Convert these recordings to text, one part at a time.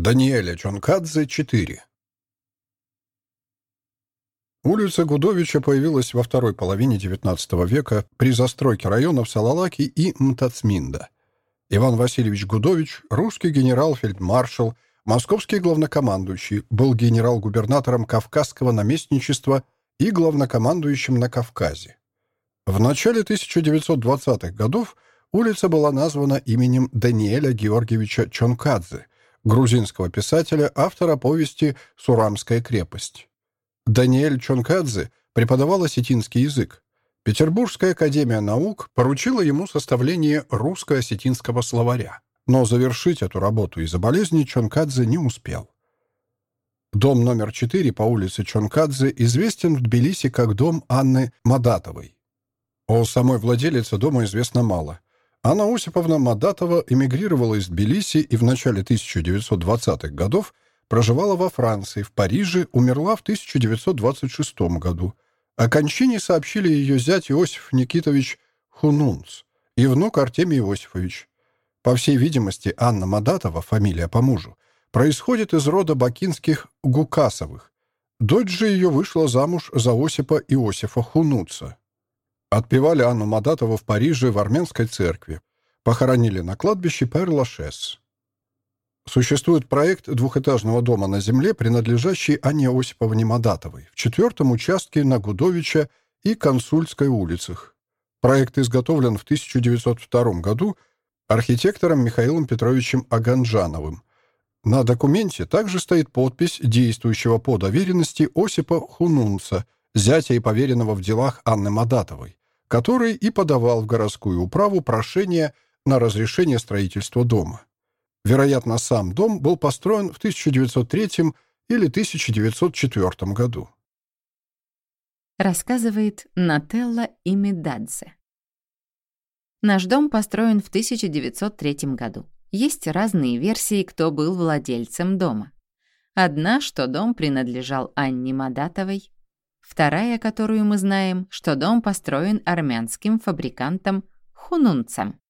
Даниэля Чонкадзе, 4. Улица Гудовича появилась во второй половине XIX века при застройке районов Салалаки и Мтацминда. Иван Васильевич Гудович, русский генерал-фельдмаршал, московский главнокомандующий, был генерал-губернатором Кавказского наместничества и главнокомандующим на Кавказе. В начале 1920-х годов улица была названа именем Даниэля Георгиевича Чонкадзе, грузинского писателя, автора повести «Сурамская крепость». Даниэль Чонкадзе преподавал осетинский язык. Петербургская академия наук поручила ему составление русско-осетинского словаря, но завершить эту работу из-за болезни Чонкадзе не успел. Дом номер 4 по улице Чонкадзе известен в Тбилиси как дом Анны Мадатовой. О самой владелице дома известно мало – Анна Осиповна Мадатова эмигрировала из Тбилиси и в начале 1920-х годов проживала во Франции, в Париже, умерла в 1926 году. О кончине сообщили ее зять Иосиф Никитович Хунунц и внук Артемий Иосифович. По всей видимости, Анна Мадатова, фамилия по мужу, происходит из рода бакинских Гукасовых. Дочь же ее вышла замуж за Осипа Иосифа Хунуца. Отпевали Анну Мадатову в Париже в армянской церкви. Похоронили на кладбище Пер-Лашес. Существует проект двухэтажного дома на земле, принадлежащий Анне Осиповне Мадатовой, в четвертом участке на Гудовича и Консульской улицах. Проект изготовлен в 1902 году архитектором Михаилом Петровичем Аганджановым. На документе также стоит подпись действующего по доверенности Осипа Хунунца, зятя и поверенного в делах Анны Мадатовой который и подавал в городскую управу прошение на разрешение строительства дома. Вероятно, сам дом был построен в 1903 или 1904 году. Рассказывает Нателла Имидадзе. Наш дом построен в 1903 году. Есть разные версии, кто был владельцем дома. Одна, что дом принадлежал Анне Мадатовой, Вторая, которую мы знаем, что дом построен армянским фабрикантом Хунунцем.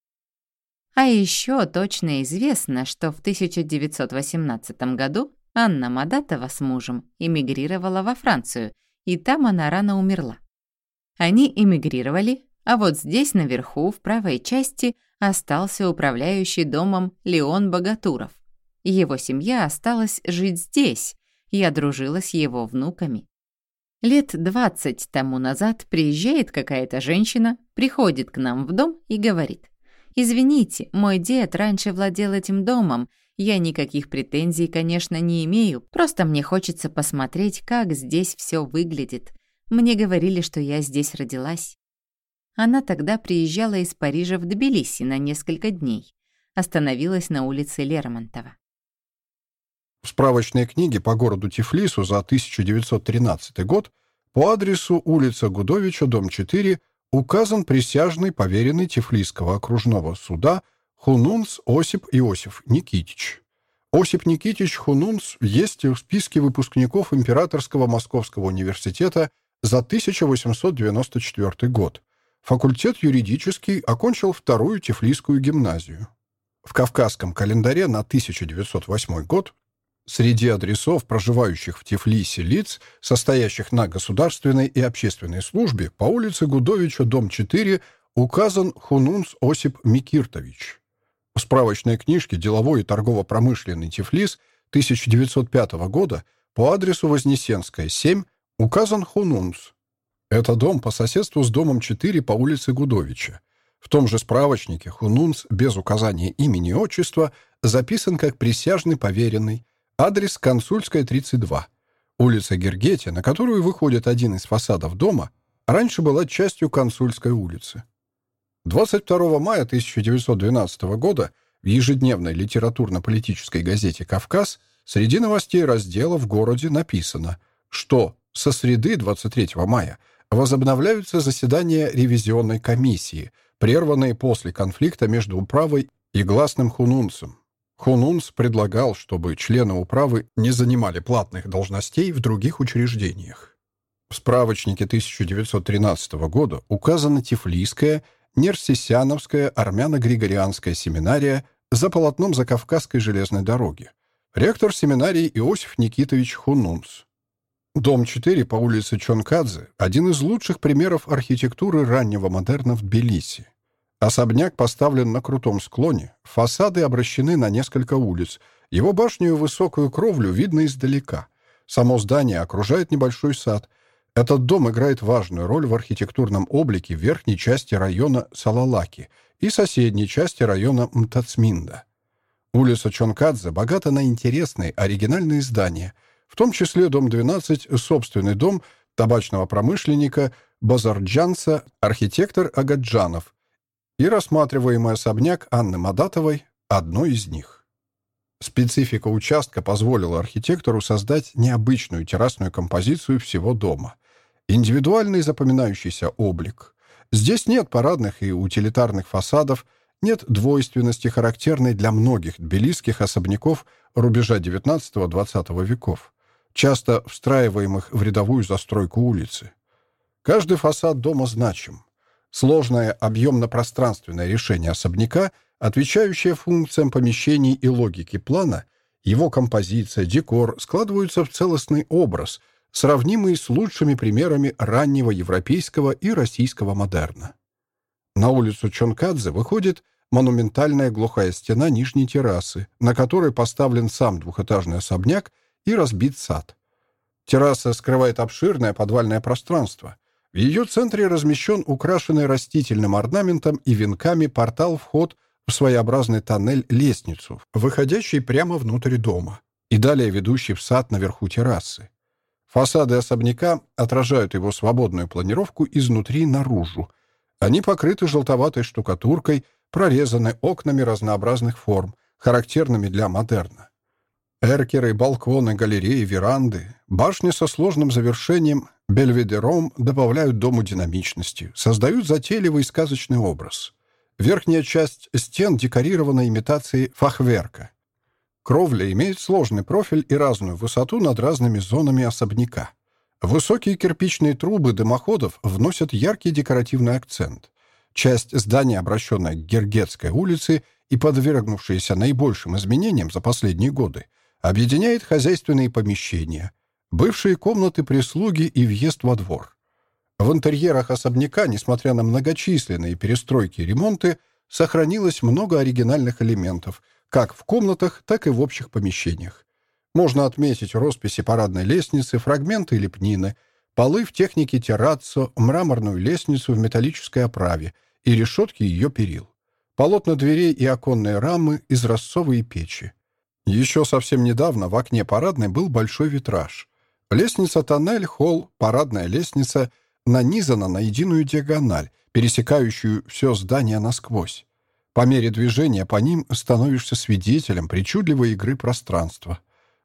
А еще точно известно, что в 1918 году Анна Мадатова с мужем эмигрировала во Францию, и там она рано умерла. Они эмигрировали, а вот здесь наверху, в правой части, остался управляющий домом Леон Богатуров. Его семья осталась жить здесь, я дружила с его внуками. Лет двадцать тому назад приезжает какая-то женщина, приходит к нам в дом и говорит, «Извините, мой дед раньше владел этим домом, я никаких претензий, конечно, не имею, просто мне хочется посмотреть, как здесь все выглядит. Мне говорили, что я здесь родилась». Она тогда приезжала из Парижа в Тбилиси на несколько дней. Остановилась на улице Лермонтова. В справочной книге по городу Тифлису за 1913 год по адресу улица Гудовича, дом 4, указан присяжный поверенный Тифлисского окружного суда Хунунц Осип Иосиф Никитич. Осип Никитич Хунунц есть в списке выпускников Императорского Московского университета за 1894 год. Факультет юридический окончил вторую Тифлисскую гимназию. В Кавказском календаре на 1908 год Среди адресов, проживающих в Тифлисе лиц, состоящих на государственной и общественной службе, по улице Гудовича, дом 4, указан Хунунс Осип Микиртович. В справочной книжке «Деловой и торгово-промышленный Тифлис» 1905 года по адресу Вознесенская, 7, указан Хунунс. Это дом по соседству с домом 4 по улице Гудовича. В том же справочнике Хунунс без указания имени и отчества записан как присяжный поверенный, Адрес Консульская, 32. Улица Гергете, на которую выходит один из фасадов дома, раньше была частью Консульской улицы. 22 мая 1912 года в ежедневной литературно-политической газете «Кавказ» среди новостей раздела в городе написано, что со среды 23 мая возобновляются заседания ревизионной комиссии, прерванные после конфликта между управой и гласным хунунцем. Хунунс предлагал, чтобы члены управы не занимали платных должностей в других учреждениях. В справочнике 1913 года указана Тифлийская, Нерсисяновская армяно-григорианская семинария за полотном Закавказской железной дороги. ректор семинарии Иосиф Никитович Хунунс. Дом 4 по улице Чонкадзе – один из лучших примеров архитектуры раннего модерна в Тбилиси. Особняк поставлен на крутом склоне, фасады обращены на несколько улиц, его башню и высокую кровлю видно издалека. Само здание окружает небольшой сад. Этот дом играет важную роль в архитектурном облике верхней части района Салалаки и соседней части района Мтацминда. Улица Чонкадзе богата на интересные оригинальные здания – в том числе дом 12, собственный дом табачного промышленника Базарджанца, архитектор Агаджанов и рассматриваемый особняк Анны Мадатовой – одной из них. Специфика участка позволила архитектору создать необычную террасную композицию всего дома. Индивидуальный запоминающийся облик. Здесь нет парадных и утилитарных фасадов, нет двойственности, характерной для многих тбилисских особняков рубежа XIX-XX веков часто встраиваемых в рядовую застройку улицы. Каждый фасад дома значим. Сложное объемно-пространственное решение особняка, отвечающее функциям помещений и логике плана, его композиция, декор складываются в целостный образ, сравнимый с лучшими примерами раннего европейского и российского модерна. На улицу Чонкадзе выходит монументальная глухая стена нижней террасы, на которой поставлен сам двухэтажный особняк и разбит сад. Терраса скрывает обширное подвальное пространство. В ее центре размещен украшенный растительным орнаментом и венками портал-вход в своеобразный тоннель-лестницу, выходящий прямо внутрь дома, и далее ведущий в сад наверху террасы. Фасады особняка отражают его свободную планировку изнутри наружу. Они покрыты желтоватой штукатуркой, прорезаны окнами разнообразных форм, характерными для модерна. Эркеры, балконы, галереи, веранды, башни со сложным завершением бельведером добавляют дому динамичности, создают затейливый сказочный образ. Верхняя часть стен декорирована имитацией фахверка. Кровля имеет сложный профиль и разную высоту над разными зонами особняка. Высокие кирпичные трубы дымоходов вносят яркий декоративный акцент. Часть здания, обращенная к Гергетской улице и подвергнувшаяся наибольшим изменениям за последние годы, объединяет хозяйственные помещения, бывшие комнаты прислуги и въезд во двор. В интерьерах особняка, несмотря на многочисленные перестройки и ремонты, сохранилось много оригинальных элементов, как в комнатах, так и в общих помещениях. Можно отметить росписи парадной лестницы, фрагменты лепнины, полы в технике терраццо, мраморную лестницу в металлической оправе и решетки ее перил, полотна дверей и оконные рамы из рассовой печи. Еще совсем недавно в окне парадной был большой витраж. Лестница-тоннель, холл, парадная лестница нанизана на единую диагональ, пересекающую все здание насквозь. По мере движения по ним становишься свидетелем причудливой игры пространства.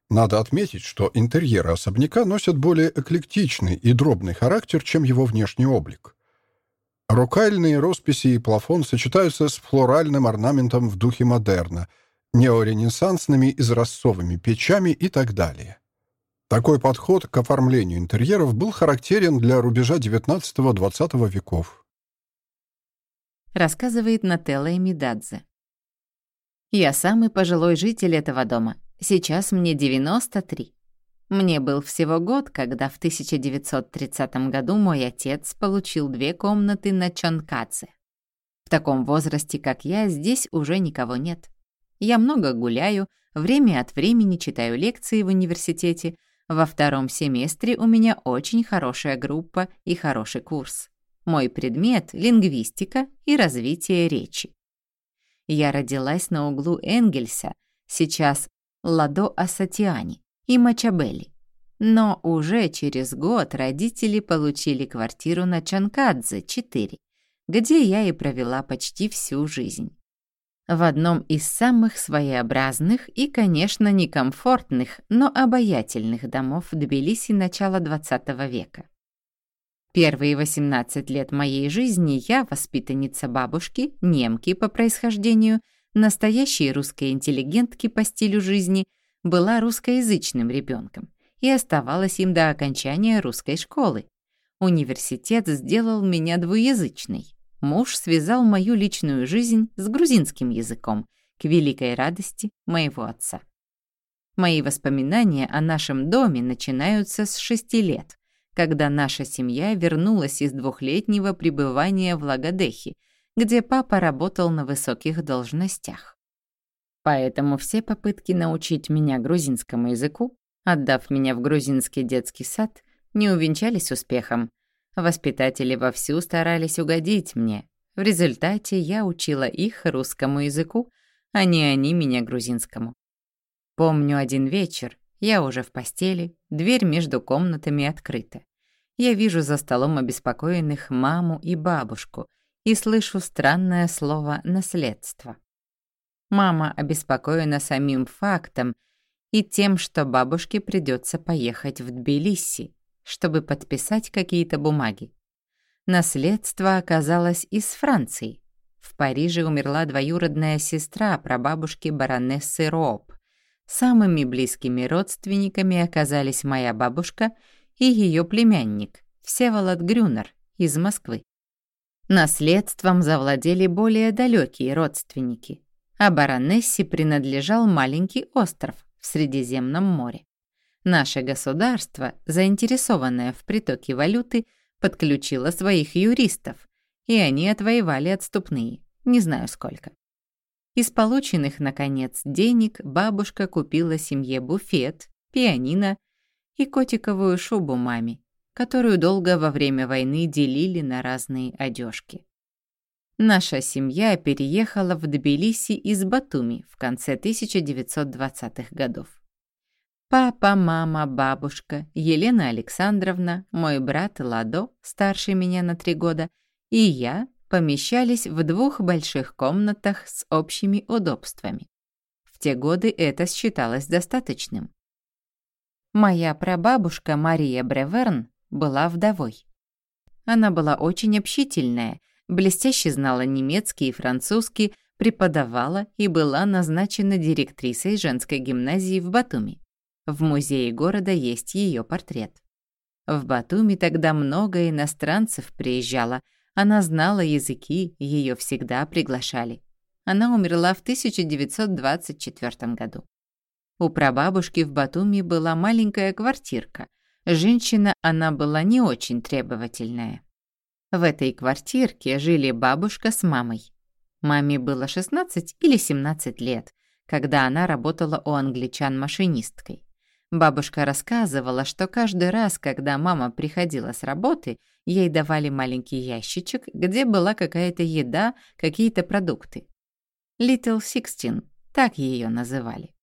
Надо отметить, что интерьеры особняка носят более эклектичный и дробный характер, чем его внешний облик. Рукальные росписи и плафон сочетаются с флоральным орнаментом в духе модерна — неоренессансными изразцовыми печами и так далее. Такой подход к оформлению интерьеров был характерен для рубежа XIX-XX веков. Рассказывает Нателла Эмидадзе. «Я самый пожилой житель этого дома. Сейчас мне 93. Мне был всего год, когда в 1930 году мой отец получил две комнаты на Чонкаце. В таком возрасте, как я, здесь уже никого нет. Я много гуляю, время от времени читаю лекции в университете. Во втором семестре у меня очень хорошая группа и хороший курс. Мой предмет — лингвистика и развитие речи. Я родилась на углу Энгельса, сейчас Ладо Асатиани и Мачабелли. Но уже через год родители получили квартиру на Чанкадзе, 4, где я и провела почти всю жизнь в одном из самых своеобразных и, конечно, некомфортных, но обаятельных домов в Тбилиси начала XX века. Первые 18 лет моей жизни я, воспитанница бабушки, немки по происхождению, настоящей русской интеллигентки по стилю жизни, была русскоязычным ребенком и оставалась им до окончания русской школы. Университет сделал меня двуязычной. Муж связал мою личную жизнь с грузинским языком, к великой радости моего отца. Мои воспоминания о нашем доме начинаются с шести лет, когда наша семья вернулась из двухлетнего пребывания в Лагодехе, где папа работал на высоких должностях. Поэтому все попытки научить меня грузинскому языку, отдав меня в грузинский детский сад, не увенчались успехом. Воспитатели вовсю старались угодить мне. В результате я учила их русскому языку, а не они меня грузинскому. Помню один вечер, я уже в постели, дверь между комнатами открыта. Я вижу за столом обеспокоенных маму и бабушку и слышу странное слово «наследство». Мама обеспокоена самим фактом и тем, что бабушке придется поехать в Тбилиси, чтобы подписать какие-то бумаги. Наследство оказалось из Франции. В Париже умерла двоюродная сестра прабабушки баронессы Роб. Самыми близкими родственниками оказались моя бабушка и ее племянник, Всеволод Грюнер, из Москвы. Наследством завладели более далекие родственники, а баронессе принадлежал маленький остров в Средиземном море. Наше государство, заинтересованное в притоке валюты, подключило своих юристов, и они отвоевали отступные, не знаю сколько. Из полученных, наконец, денег бабушка купила семье буфет, пианино и котиковую шубу маме, которую долго во время войны делили на разные одежки. Наша семья переехала в Тбилиси из Батуми в конце 1920-х годов. Папа, мама, бабушка, Елена Александровна, мой брат Ладо, старше меня на три года, и я помещались в двух больших комнатах с общими удобствами. В те годы это считалось достаточным. Моя прабабушка Мария Бреверн была вдовой. Она была очень общительная, блестяще знала немецкий и французский, преподавала и была назначена директрисой женской гимназии в Батуми. В музее города есть ее портрет. В Батуми тогда много иностранцев приезжало, она знала языки, ее всегда приглашали. Она умерла в 1924 году. У прабабушки в Батуми была маленькая квартирка. Женщина она была не очень требовательная. В этой квартирке жили бабушка с мамой. Маме было 16 или 17 лет, когда она работала у англичан машинисткой. Бабушка рассказывала, что каждый раз, когда мама приходила с работы, ей давали маленький ящичек, где была какая-то еда, какие-то продукты. Little Sixteen, так ее называли.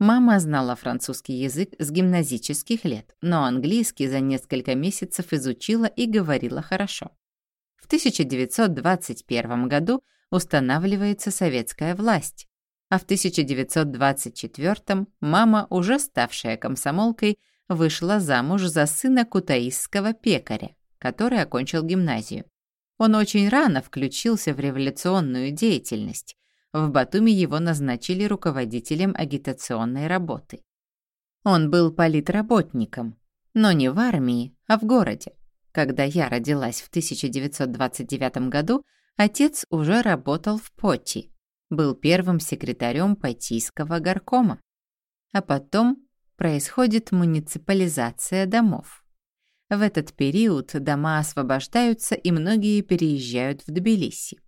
Мама знала французский язык с гимназических лет, но английский за несколько месяцев изучила и говорила хорошо. В 1921 году устанавливается советская власть, а в 1924 мама, уже ставшая комсомолкой, вышла замуж за сына кутаисского пекаря, который окончил гимназию. Он очень рано включился в революционную деятельность. В Батуми его назначили руководителем агитационной работы. Он был политработником, но не в армии, а в городе. Когда я родилась в 1929 году, отец уже работал в Поти, был первым секретарем Патийского горкома. А потом происходит муниципализация домов. В этот период дома освобождаются и многие переезжают в Тбилиси.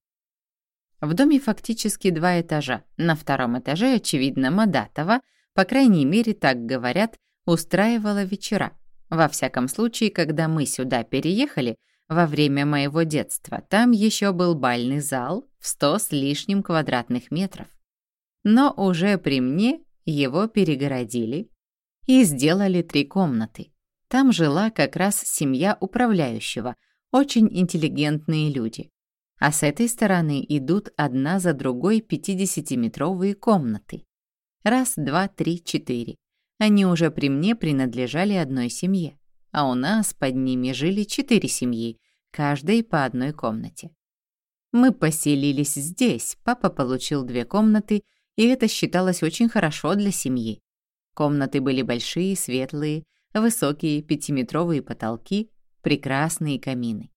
В доме фактически два этажа. На втором этаже, очевидно, Мадатова, по крайней мере, так говорят, устраивала вечера. Во всяком случае, когда мы сюда переехали, во время моего детства там еще был бальный зал в сто с лишним квадратных метров. Но уже при мне его перегородили и сделали три комнаты. Там жила как раз семья управляющего, очень интеллигентные люди. А с этой стороны идут одна за другой 50-метровые комнаты. Раз, два, три, четыре. Они уже при мне принадлежали одной семье а у нас под ними жили четыре семьи, каждой по одной комнате. Мы поселились здесь, папа получил две комнаты, и это считалось очень хорошо для семьи. Комнаты были большие, светлые, высокие, пятиметровые потолки, прекрасные камины.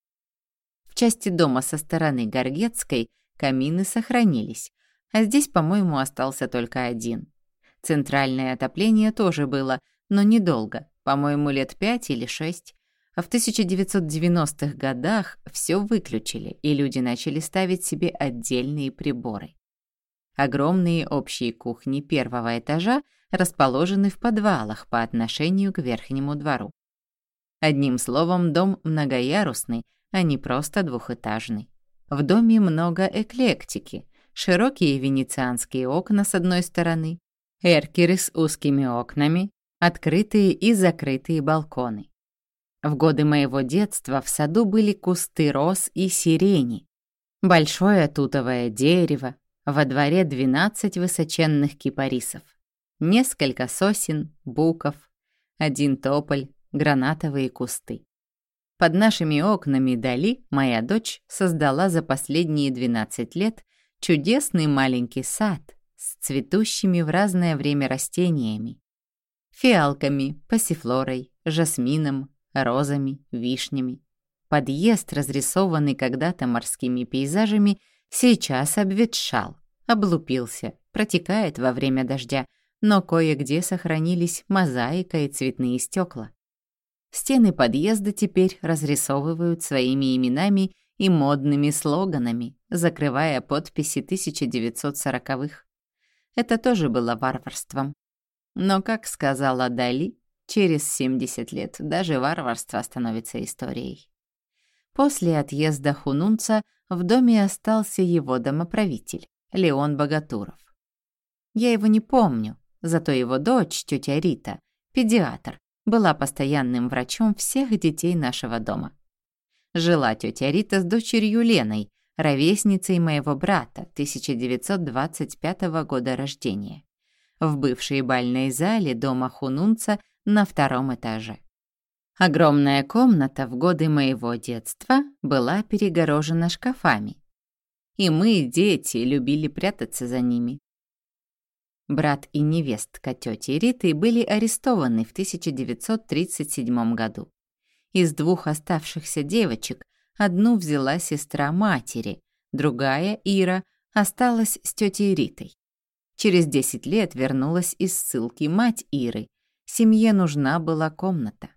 В части дома со стороны Горгетской камины сохранились, а здесь, по-моему, остался только один. Центральное отопление тоже было, но недолго, по-моему, лет пять или шесть. А в 1990-х годах все выключили, и люди начали ставить себе отдельные приборы. Огромные общие кухни первого этажа расположены в подвалах по отношению к верхнему двору. Одним словом, дом многоярусный, а не просто двухэтажный. В доме много эклектики, широкие венецианские окна с одной стороны, эркеры с узкими окнами, открытые и закрытые балконы. В годы моего детства в саду были кусты роз и сирени, большое тутовое дерево, во дворе 12 высоченных кипарисов, несколько сосен, буков, один тополь, гранатовые кусты. Под нашими окнами Дали, моя дочь, создала за последние 12 лет чудесный маленький сад с цветущими в разное время растениями. Фиалками, пассифлорой, жасмином, розами, вишнями. Подъезд, разрисованный когда-то морскими пейзажами, сейчас обветшал, облупился, протекает во время дождя, но кое-где сохранились мозаика и цветные стекла. Стены подъезда теперь разрисовывают своими именами и модными слоганами, закрывая подписи 1940-х. Это тоже было варварством. Но, как сказала Дали, через 70 лет даже варварство становится историей. После отъезда Хунунца в доме остался его домоправитель, Леон Богатуров. Я его не помню, зато его дочь, тетя Рита, педиатр, была постоянным врачом всех детей нашего дома. Жила тетя Рита с дочерью Леной, ровесницей моего брата, 1925 года рождения, в бывшей бальной зале дома Хунунца на втором этаже. Огромная комната в годы моего детства была перегорожена шкафами, и мы, дети, любили прятаться за ними. Брат и невестка тети Риты были арестованы в 1937 году. Из двух оставшихся девочек одну взяла сестра матери, другая, Ира, осталась с тетей Ритой. Через 10 лет вернулась из ссылки мать Иры. Семье нужна была комната.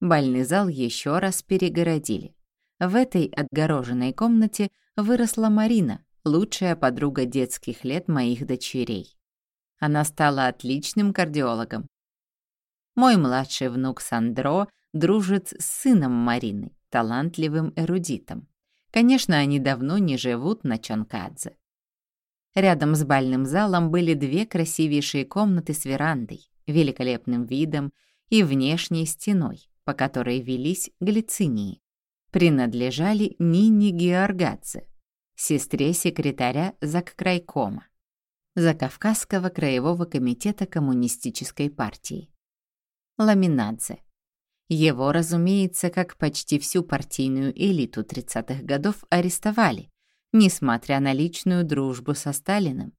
Бальный зал еще раз перегородили. В этой отгороженной комнате выросла Марина, лучшая подруга детских лет моих дочерей. Она стала отличным кардиологом. Мой младший внук Сандро дружит с сыном Марины, талантливым эрудитом. Конечно, они давно не живут на Чонкадзе. Рядом с бальным залом были две красивейшие комнаты с верандой, великолепным видом и внешней стеной, по которой велись глицинии. Принадлежали Нине Георгадзе, сестре секретаря Заккрайкома, Закавказского краевого комитета Коммунистической партии. Ламинадзе. Его, разумеется, как почти всю партийную элиту 30-х годов арестовали, несмотря на личную дружбу со Сталиным.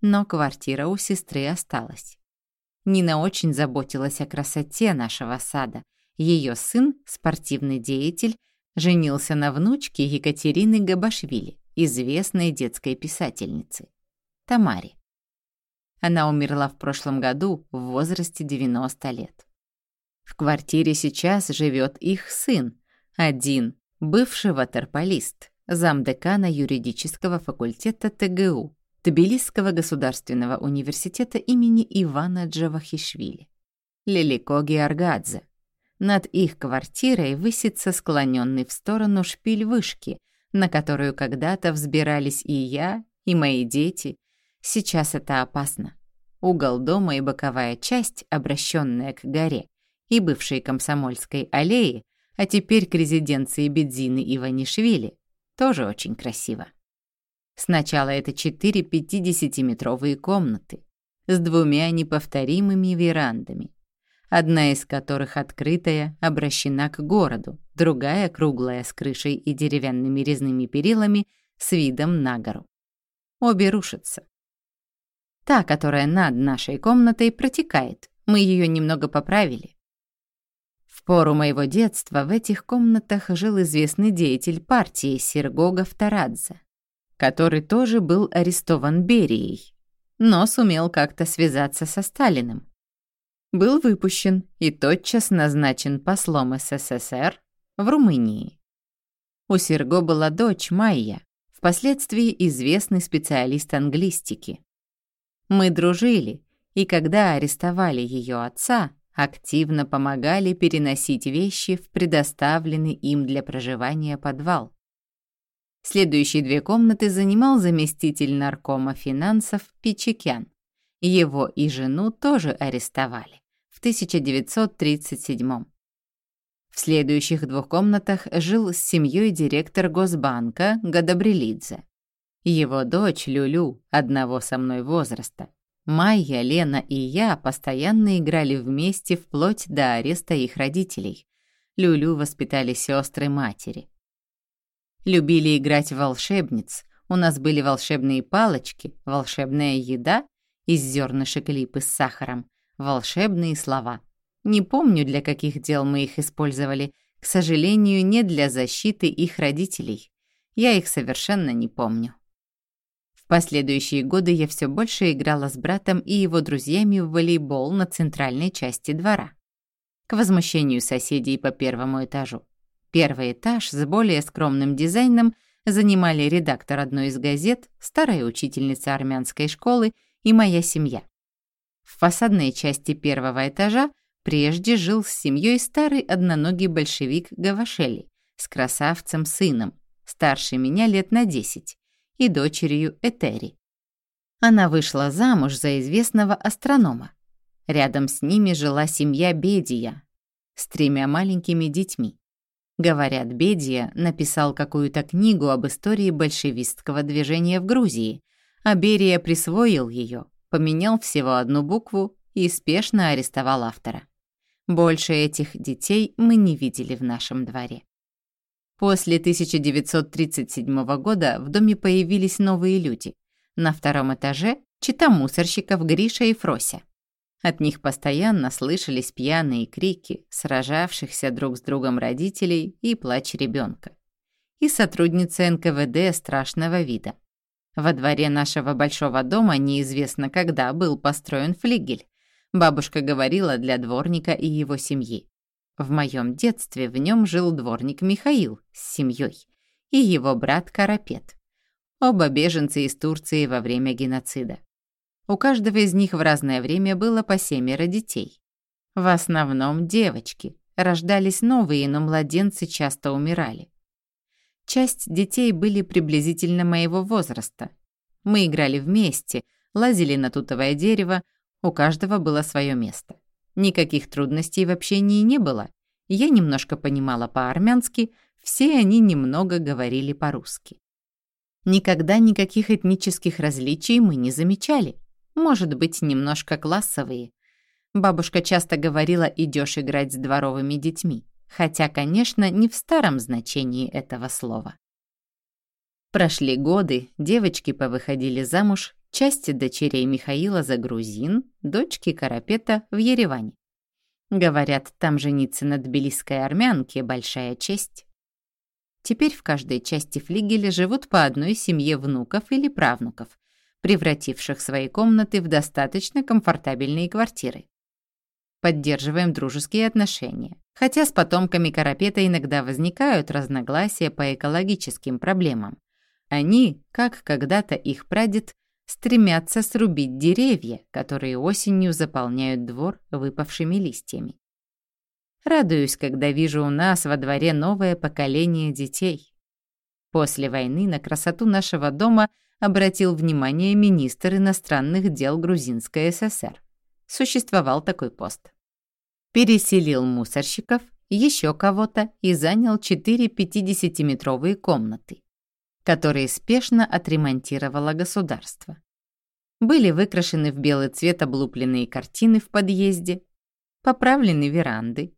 Но квартира у сестры осталась. Нина очень заботилась о красоте нашего сада. Ее сын, спортивный деятель, женился на внучке Екатерины Габашвили, известной детской писательницы, Тамаре. Она умерла в прошлом году в возрасте 90 лет. В квартире сейчас живет их сын, один, бывший ватерполист, замдекана юридического факультета ТГУ, Тбилисского государственного университета имени Ивана Джавахишвили. Лилико Георгадзе. Над их квартирой высится склоненный в сторону шпиль вышки, на которую когда-то взбирались и я, и мои дети. Сейчас это опасно. Угол дома и боковая часть, обращенная к горе, и бывшей Комсомольской аллеи, а теперь к резиденции Бедзины Иванишвили, тоже очень красиво. Сначала это четыре 50-метровые комнаты с двумя неповторимыми верандами, одна из которых открытая, обращена к городу, другая круглая с крышей и деревянными резными перилами с видом на гору. Обе рушатся. Та, которая над нашей комнатой, протекает. Мы ее немного поправили. В пору моего детства в этих комнатах жил известный деятель партии Серго Гавтарадзе, который тоже был арестован Берией. но сумел как-то связаться со Сталиным. Был выпущен и тотчас назначен послом СССР в Румынии. У Серго была дочь Майя, впоследствии известный специалист англистики. Мы дружили, и когда арестовали ее отца, активно помогали переносить вещи в предоставленный им для проживания подвал. Следующие две комнаты занимал заместитель наркома финансов Пичекян. Его и жену тоже арестовали в 1937 в следующих двух комнатах жил с семьей директор Госбанка Гадабрилидзе. Его дочь Люлю, одного со мной возраста. Майя, Лена и я постоянно играли вместе вплоть до ареста их родителей. Люлю воспитали сестры матери. Любили играть в волшебниц. У нас были волшебные палочки, волшебная еда из зернышек липы с сахаром, волшебные слова — не помню, для каких дел мы их использовали. К сожалению, не для защиты их родителей. Я их совершенно не помню. Последующие годы я все больше играла с братом и его друзьями в волейбол на центральной части двора. К возмущению соседей по первому этажу. Первый этаж с более скромным дизайном занимали редактор одной из газет, старая учительница армянской школы и моя семья. В фасадной части первого этажа Прежде жил с семьей старый одноногий большевик Гавашели с красавцем-сыном, старше меня лет на десять, и дочерью Этери. Она вышла замуж за известного астронома. Рядом с ними жила семья Бедия с тремя маленькими детьми. Говорят, Бедия написал какую-то книгу об истории большевистского движения в Грузии, а Берия присвоил ее, поменял всего одну букву и спешно арестовал автора. Больше этих детей мы не видели в нашем дворе. После 1937 года в доме появились новые люди. На втором этаже чита мусорщиков Гриша и Фрося. От них постоянно слышались пьяные крики сражавшихся друг с другом родителей и плач ребенка. И сотрудница НКВД страшного вида. Во дворе нашего большого дома неизвестно когда был построен флигель, Бабушка говорила для дворника и его семьи. В моем детстве в нем жил дворник Михаил с семьей и его брат Карапет. Оба беженцы из Турции во время геноцида. У каждого из них в разное время было по семеро детей. В основном девочки. Рождались новые, но младенцы часто умирали. Часть детей были приблизительно моего возраста. Мы играли вместе, лазили на тутовое дерево, у каждого было свое место. Никаких трудностей в общении не было. Я немножко понимала по-армянски, все они немного говорили по-русски. Никогда никаких этнических различий мы не замечали. Может быть, немножко классовые. Бабушка часто говорила «идёшь играть с дворовыми детьми», хотя, конечно, не в старом значении этого слова. Прошли годы, девочки повыходили замуж, части дочерей Михаила за грузин, дочки Карапета в Ереване. Говорят, там жениться на тбилисской армянке — большая честь. Теперь в каждой части флигеля живут по одной семье внуков или правнуков, превративших свои комнаты в достаточно комфортабельные квартиры. Поддерживаем дружеские отношения, хотя с потомками Карапета иногда возникают разногласия по экологическим проблемам. Они, как когда-то их прадед, стремятся срубить деревья, которые осенью заполняют двор выпавшими листьями. Радуюсь, когда вижу у нас во дворе новое поколение детей. После войны на красоту нашего дома обратил внимание министр иностранных дел Грузинской ССР. Существовал такой пост. Переселил мусорщиков, еще кого-то и занял четыре 50-метровые комнаты которые спешно отремонтировало государство. Были выкрашены в белый цвет облупленные картины в подъезде, поправлены веранды.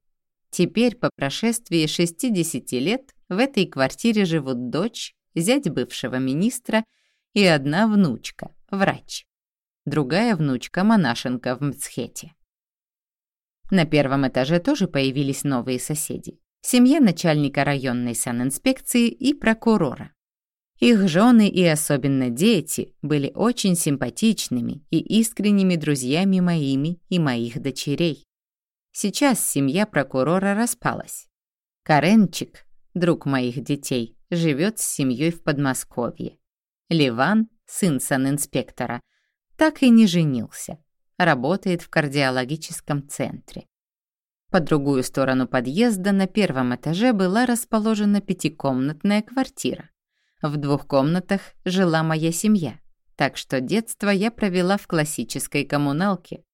Теперь, по прошествии 60 лет, в этой квартире живут дочь, зять бывшего министра и одна внучка, врач. Другая внучка, монашенка в Мцхете. На первом этаже тоже появились новые соседи. Семья начальника районной санинспекции и прокурора. Их жены и особенно дети были очень симпатичными и искренними друзьями моими и моих дочерей. Сейчас семья прокурора распалась. Каренчик, друг моих детей, живет с семьей в Подмосковье. Ливан, сын санинспектора, так и не женился. Работает в кардиологическом центре. По другую сторону подъезда на первом этаже была расположена пятикомнатная квартира. В двух комнатах жила моя семья, так что детство я провела в классической коммуналке.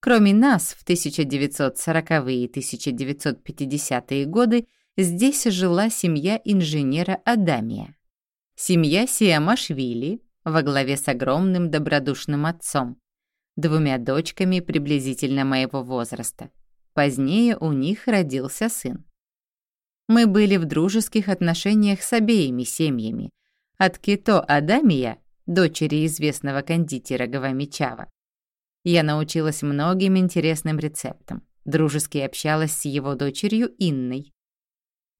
Кроме нас, в 1940-е и 1950-е годы здесь жила семья инженера Адамия. Семья Сиамашвили во главе с огромным добродушным отцом, двумя дочками приблизительно моего возраста. Позднее у них родился сын. Мы были в дружеских отношениях с обеими семьями. От Кито Адамия, дочери известного кондитера Гавамичава, я научилась многим интересным рецептам. Дружески общалась с его дочерью Инной.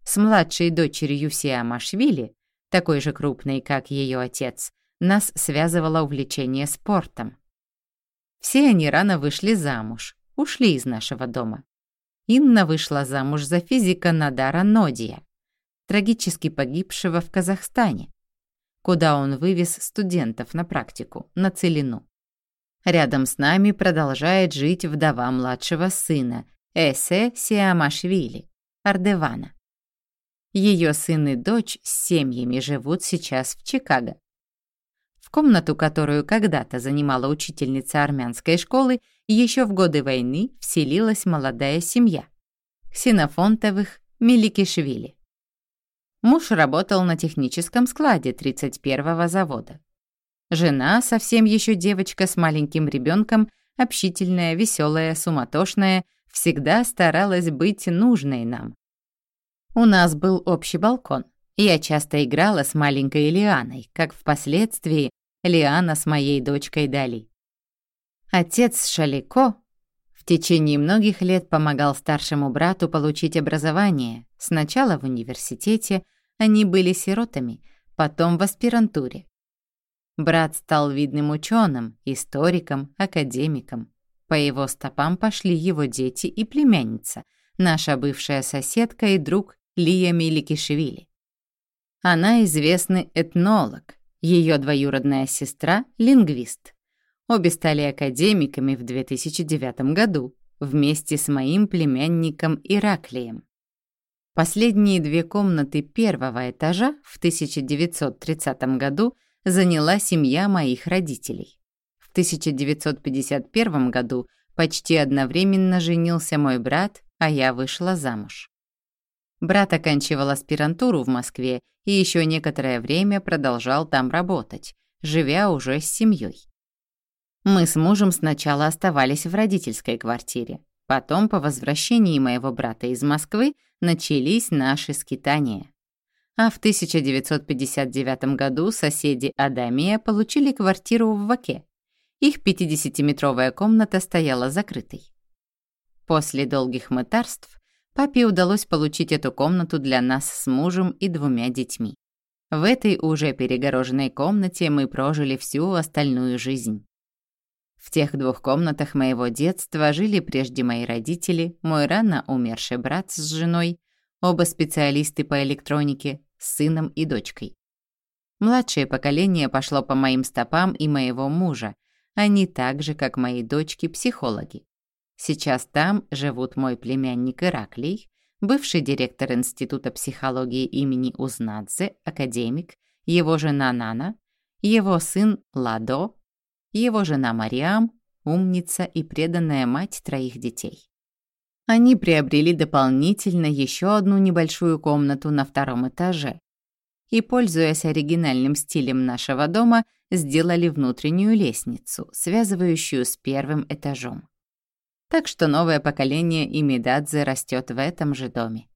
С младшей дочерью Сиамашвили, такой же крупной, как ее отец, нас связывало увлечение спортом. Все они рано вышли замуж, ушли из нашего дома. Инна вышла замуж за физика Надара Нодия, трагически погибшего в Казахстане, куда он вывез студентов на практику, на Целину. Рядом с нами продолжает жить вдова младшего сына, Эсе Сиамашвили, Ардевана. Ее сын и дочь с семьями живут сейчас в Чикаго. В комнату, которую когда-то занимала учительница армянской школы, еще в годы войны вселилась молодая семья – Ксенофонтовых Меликишвили. Муж работал на техническом складе 31-го завода. Жена, совсем еще девочка с маленьким ребенком, общительная, веселая, суматошная, всегда старалась быть нужной нам. У нас был общий балкон. Я часто играла с маленькой Лианой, как впоследствии Лиана с моей дочкой Дали. Отец Шалико в течение многих лет помогал старшему брату получить образование. Сначала в университете, они были сиротами, потом в аспирантуре. Брат стал видным ученым, историком, академиком. По его стопам пошли его дети и племянница, наша бывшая соседка и друг Лия Миликишвили. Она известный этнолог, ее двоюродная сестра — лингвист. Обе стали академиками в 2009 году вместе с моим племянником Ираклием. Последние две комнаты первого этажа в 1930 году заняла семья моих родителей. В 1951 году почти одновременно женился мой брат, а я вышла замуж. Брат оканчивал аспирантуру в Москве и еще некоторое время продолжал там работать, живя уже с семьей. Мы с мужем сначала оставались в родительской квартире. Потом, по возвращении моего брата из Москвы, начались наши скитания. А в 1959 году соседи Адамия получили квартиру в Ваке. Их 50-метровая комната стояла закрытой. После долгих мытарств папе удалось получить эту комнату для нас с мужем и двумя детьми. В этой уже перегороженной комнате мы прожили всю остальную жизнь. В тех двух комнатах моего детства жили прежде мои родители, мой рано умерший брат с женой, оба специалисты по электронике, с сыном и дочкой. Младшее поколение пошло по моим стопам и моего мужа, они так же, как мои дочки, психологи. Сейчас там живут мой племянник Ираклий, бывший директор Института психологии имени Узнадзе, академик, его жена Нана, его сын Ладо, его жена Мариам, умница и преданная мать троих детей. Они приобрели дополнительно еще одну небольшую комнату на втором этаже и, пользуясь оригинальным стилем нашего дома, сделали внутреннюю лестницу, связывающую с первым этажом. Так что новое поколение Имидадзе растет в этом же доме.